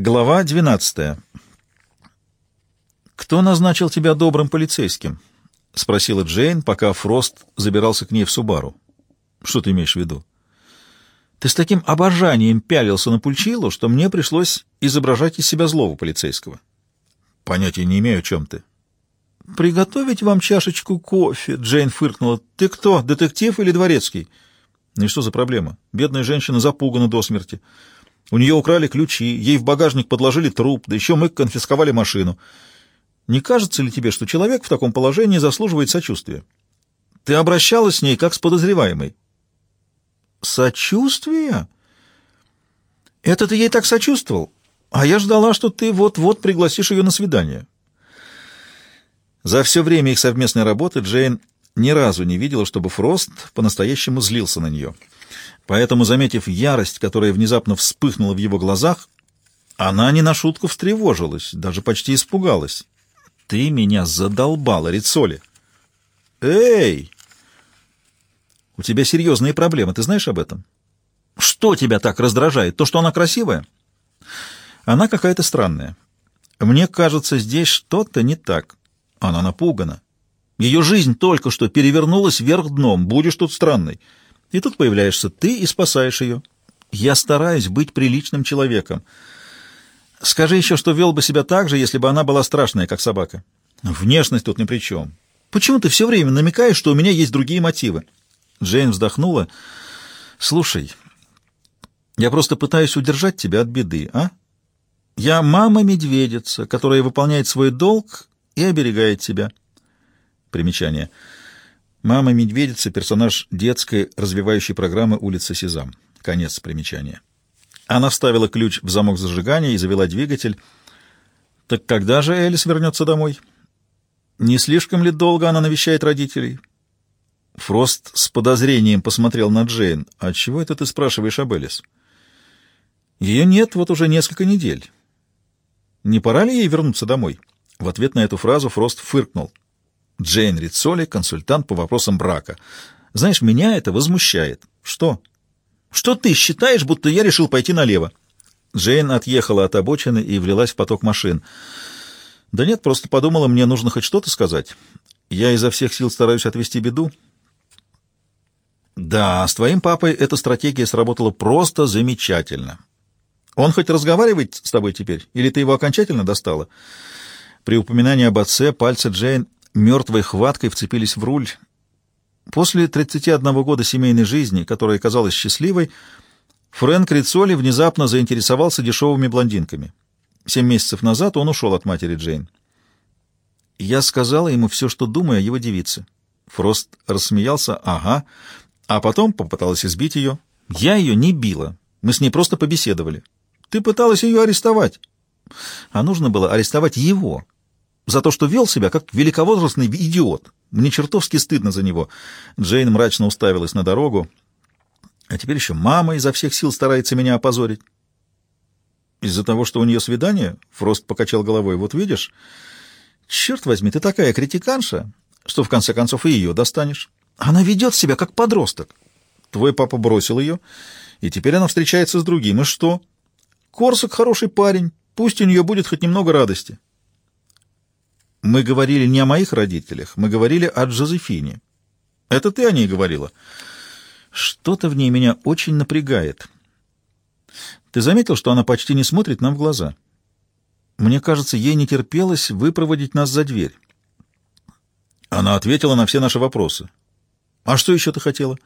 Глава 12. «Кто назначил тебя добрым полицейским?» — спросила Джейн, пока Фрост забирался к ней в Субару. «Что ты имеешь в виду?» «Ты с таким обожанием пялился на Пульчилу, что мне пришлось изображать из себя злого полицейского». «Понятия не имею, о чем ты». «Приготовить вам чашечку кофе?» — Джейн фыркнула. «Ты кто, детектив или дворецкий?» «Ну и что за проблема? Бедная женщина запугана до смерти». У нее украли ключи, ей в багажник подложили труп, да еще мы конфисковали машину. Не кажется ли тебе, что человек в таком положении заслуживает сочувствия? Ты обращалась с ней как с подозреваемой. Сочувствие? Это ты ей так сочувствовал? А я ждала, что ты вот-вот пригласишь ее на свидание. За все время их совместной работы Джейн ни разу не видела, чтобы Фрост по-настоящему злился на нее. Поэтому, заметив ярость, которая внезапно вспыхнула в его глазах, она не на шутку встревожилась, даже почти испугалась. «Ты меня задолбала, Рицоли!» «Эй! У тебя серьезные проблемы, ты знаешь об этом?» «Что тебя так раздражает? То, что она красивая?» «Она какая-то странная. Мне кажется, здесь что-то не так. Она напугана. Ее жизнь только что перевернулась вверх дном. Будешь тут странной». И тут появляешься ты и спасаешь ее. Я стараюсь быть приличным человеком. Скажи еще, что вел бы себя так же, если бы она была страшная, как собака. Внешность тут ни при чем. Почему ты все время намекаешь, что у меня есть другие мотивы? Джейн вздохнула. Слушай, я просто пытаюсь удержать тебя от беды, а? Я мама-медведица, которая выполняет свой долг и оберегает тебя. Примечание. Мама-медведица — персонаж детской развивающей программы «Улица Сезам». Конец примечания. Она вставила ключ в замок зажигания и завела двигатель. Так когда же Элис вернется домой? Не слишком ли долго она навещает родителей? Фрост с подозрением посмотрел на Джейн. «А чего это ты спрашиваешь об Элис?» «Ее нет вот уже несколько недель. Не пора ли ей вернуться домой?» В ответ на эту фразу Фрост фыркнул. Джейн Рицоли, консультант по вопросам брака. Знаешь, меня это возмущает. Что? Что ты считаешь, будто я решил пойти налево? Джейн отъехала от обочины и влилась в поток машин. Да нет, просто подумала, мне нужно хоть что-то сказать. Я изо всех сил стараюсь отвести беду. Да, с твоим папой эта стратегия сработала просто замечательно. Он хоть разговаривает с тобой теперь, или ты его окончательно достала? При упоминании об отце пальцы Джейн мертвой хваткой вцепились в руль. После 31 года семейной жизни, которая казалась счастливой, Фрэнк Рицоли внезапно заинтересовался дешевыми блондинками. Семь месяцев назад он ушел от матери Джейн. Я сказала ему все, что думаю о его девице. Фрост рассмеялся, ага, а потом попыталась избить ее. Я ее не била, мы с ней просто побеседовали. Ты пыталась ее арестовать. А нужно было арестовать его за то, что вел себя как великовозрастный идиот. Мне чертовски стыдно за него. Джейн мрачно уставилась на дорогу. А теперь еще мама изо всех сил старается меня опозорить. Из-за того, что у нее свидание? Фрост покачал головой. Вот видишь? Черт возьми, ты такая критиканша, что в конце концов и ее достанешь. Она ведет себя как подросток. Твой папа бросил ее, и теперь она встречается с другим. И что? Корсак хороший парень, пусть у нее будет хоть немного радости. Мы говорили не о моих родителях, мы говорили о Джозефине. Это ты о ней говорила. Что-то в ней меня очень напрягает. Ты заметил, что она почти не смотрит нам в глаза? Мне кажется, ей не терпелось выпроводить нас за дверь. Она ответила на все наши вопросы. А что еще ты хотела?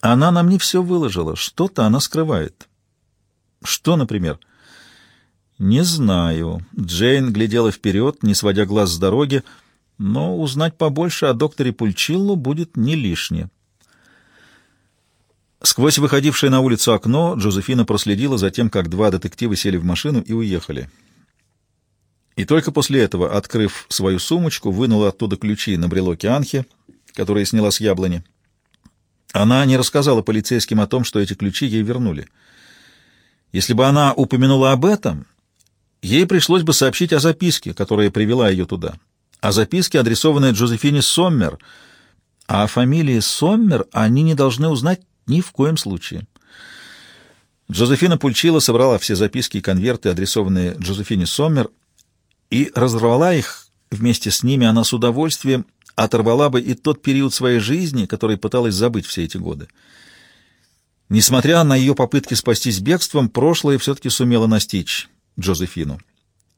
Она нам не все выложила, что-то она скрывает. Что, например? — «Не знаю». Джейн глядела вперед, не сводя глаз с дороги, но узнать побольше о докторе Пульчилло будет не лишнее. Сквозь выходившее на улицу окно Джозефина проследила за тем, как два детектива сели в машину и уехали. И только после этого, открыв свою сумочку, вынула оттуда ключи на брелоке Анхи, которые сняла с яблони. Она не рассказала полицейским о том, что эти ключи ей вернули. Если бы она упомянула об этом, ей пришлось бы сообщить о записке, которая привела ее туда. О записке, адресованной Джозефине Соммер. А о фамилии Соммер они не должны узнать ни в коем случае. Джозефина Пульчила собрала все записки и конверты, адресованные Джозефине Соммер, и разорвала их. Вместе с ними она с удовольствием оторвала бы и тот период своей жизни, который пыталась забыть все эти годы. Несмотря на ее попытки спастись бегством, прошлое все-таки сумело настичь Джозефину.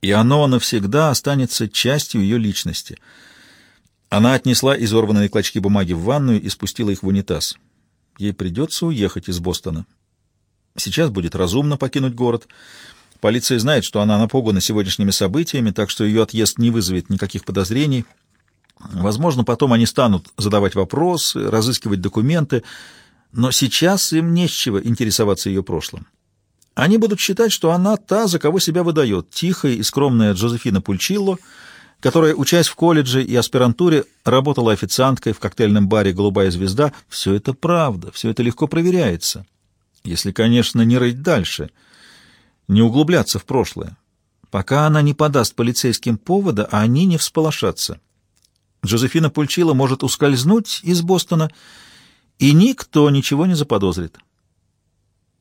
И оно навсегда останется частью ее личности. Она отнесла изорванные клочки бумаги в ванную и спустила их в унитаз. Ей придется уехать из Бостона. Сейчас будет разумно покинуть город. Полиция знает, что она напугана сегодняшними событиями, так что ее отъезд не вызовет никаких подозрений. Возможно, потом они станут задавать вопросы, разыскивать документы, но сейчас им не с чего интересоваться ее прошлым. Они будут считать, что она та, за кого себя выдает, тихая и скромная Джозефина Пульчилло, которая, учась в колледже и аспирантуре, работала официанткой в коктейльном баре «Голубая звезда». Все это правда, все это легко проверяется. Если, конечно, не рыть дальше, не углубляться в прошлое. Пока она не подаст полицейским повода, а они не всполошатся. Джозефина Пульчила может ускользнуть из Бостона, и никто ничего не заподозрит.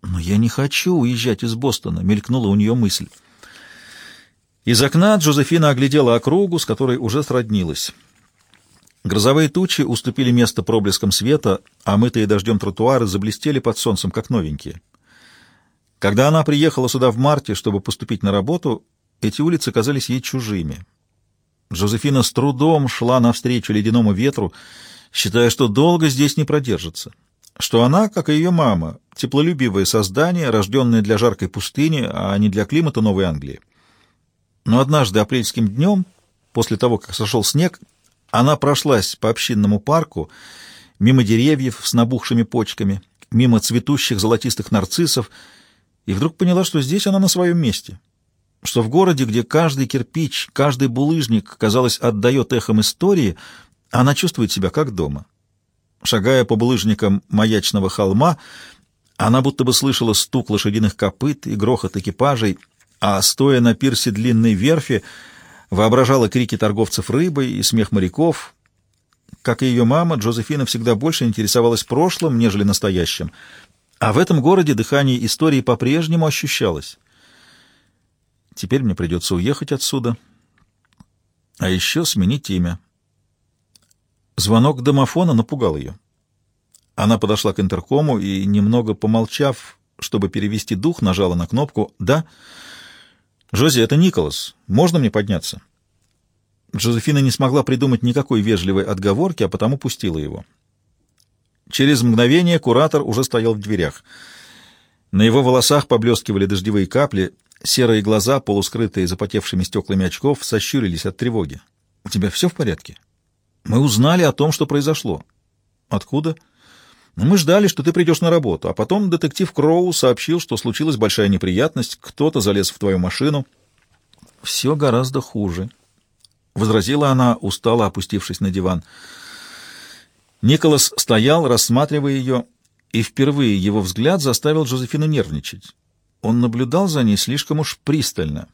«Но я не хочу уезжать из Бостона», — мелькнула у нее мысль. Из окна Джозефина оглядела округу, с которой уже сроднилась. Грозовые тучи уступили место проблескам света, а мытые дождем тротуары заблестели под солнцем, как новенькие. Когда она приехала сюда в марте, чтобы поступить на работу, эти улицы казались ей чужими. Жозефина с трудом шла навстречу ледяному ветру, считая, что долго здесь не продержится, что она, как и ее мама, теплолюбивое создание, рожденное для жаркой пустыни, а не для климата Новой Англии. Но однажды апрельским днем, после того, как сошел снег, она прошлась по общинному парку, мимо деревьев с набухшими почками, мимо цветущих золотистых нарциссов, и вдруг поняла, что здесь она на своем месте, что в городе, где каждый кирпич, каждый булыжник, казалось, отдает эхом истории, она чувствует себя как дома. Шагая по булыжникам маячного холма, она будто бы слышала стук лошадиных копыт и грохот экипажей, а, стоя на пирсе длинной верфи, воображала крики торговцев рыбой и смех моряков. Как и ее мама, Джозефина всегда больше интересовалась прошлым, нежели настоящим. А в этом городе дыхание истории по-прежнему ощущалось. Теперь мне придется уехать отсюда. А еще сменить имя. Звонок домофона напугал ее. Она подошла к интеркому и, немного помолчав, чтобы перевести дух, нажала на кнопку «Да». «Жози, это Николас. Можно мне подняться?» Джозефина не смогла придумать никакой вежливой отговорки, а потому пустила его. Через мгновение куратор уже стоял в дверях. На его волосах поблескивали дождевые капли, серые глаза, полускрытые запотевшими стеклами очков, сощурились от тревоги. «У тебя все в порядке?» «Мы узнали о том, что произошло». «Откуда?» «Ну, «Мы ждали, что ты придешь на работу, а потом детектив Кроу сообщил, что случилась большая неприятность, кто-то залез в твою машину». «Все гораздо хуже», — возразила она, устало опустившись на диван. Николас стоял, рассматривая ее, и впервые его взгляд заставил Джозефину нервничать. Он наблюдал за ней слишком уж пристально.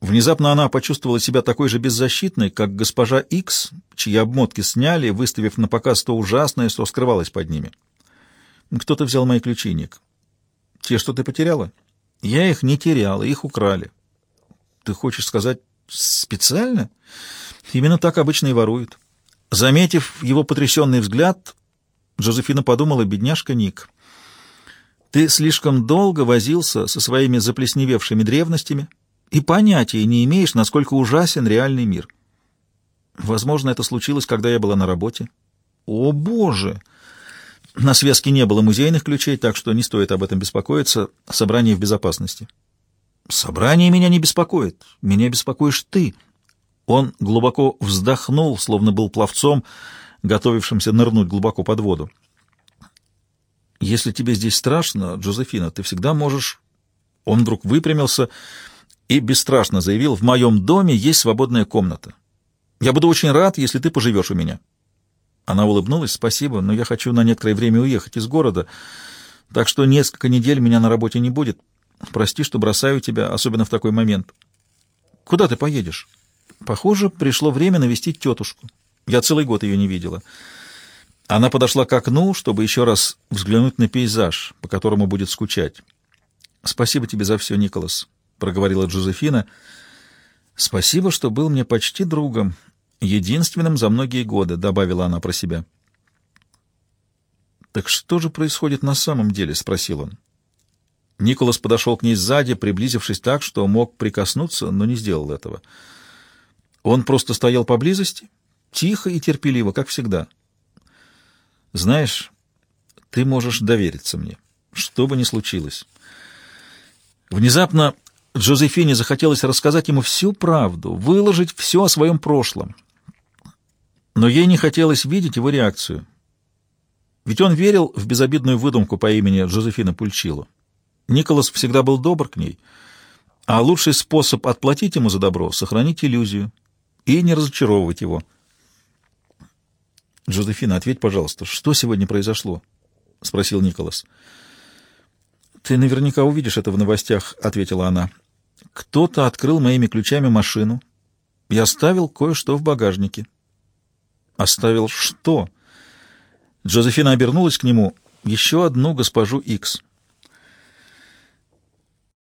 Внезапно она почувствовала себя такой же беззащитной, как госпожа Икс, чьи обмотки сняли, выставив на показ то ужасное, что скрывалось под ними. «Кто-то взял мои ключи, Ник. Те, что ты потеряла?» «Я их не теряла, их украли». «Ты хочешь сказать, специально?» «Именно так обычно и воруют». Заметив его потрясенный взгляд, Джозефина подумала, бедняжка Ник. Ты слишком долго возился со своими заплесневевшими древностями и понятия не имеешь, насколько ужасен реальный мир. Возможно, это случилось, когда я была на работе. О, Боже! На связке не было музейных ключей, так что не стоит об этом беспокоиться. Собрание в безопасности. Собрание меня не беспокоит. Меня беспокоишь ты. Он глубоко вздохнул, словно был пловцом, готовившимся нырнуть глубоко под воду. «Если тебе здесь страшно, Джозефина, ты всегда можешь...» Он вдруг выпрямился и бесстрашно заявил, «В моем доме есть свободная комната. Я буду очень рад, если ты поживешь у меня». Она улыбнулась, «Спасибо, но я хочу на некоторое время уехать из города, так что несколько недель меня на работе не будет. Прости, что бросаю тебя, особенно в такой момент». «Куда ты поедешь?» Похоже, пришло время навестить тетушку. Я целый год ее не видела. Она подошла к окну, чтобы еще раз взглянуть на пейзаж, по которому будет скучать. «Спасибо тебе за все, Николас», — проговорила Джозефина. «Спасибо, что был мне почти другом, единственным за многие годы», — добавила она про себя. «Так что же происходит на самом деле?» — спросил он. Николас подошел к ней сзади, приблизившись так, что мог прикоснуться, но не сделал этого. Он просто стоял поблизости, тихо и терпеливо, как всегда. «Знаешь, ты можешь довериться мне, что бы ни случилось». Внезапно Джозефине захотелось рассказать ему всю правду, выложить все о своем прошлом. Но ей не хотелось видеть его реакцию. Ведь он верил в безобидную выдумку по имени Джозефина Пульчило. Николас всегда был добр к ней, а лучший способ отплатить ему за добро — сохранить иллюзию и не разочаровывать его. «Джозефина, ответь, пожалуйста, что сегодня произошло?» — спросил Николас. «Ты наверняка увидишь это в новостях», — ответила она. «Кто-то открыл моими ключами машину и оставил кое-что в багажнике». «Оставил что?» Джозефина обернулась к нему. «Еще одну госпожу Икс».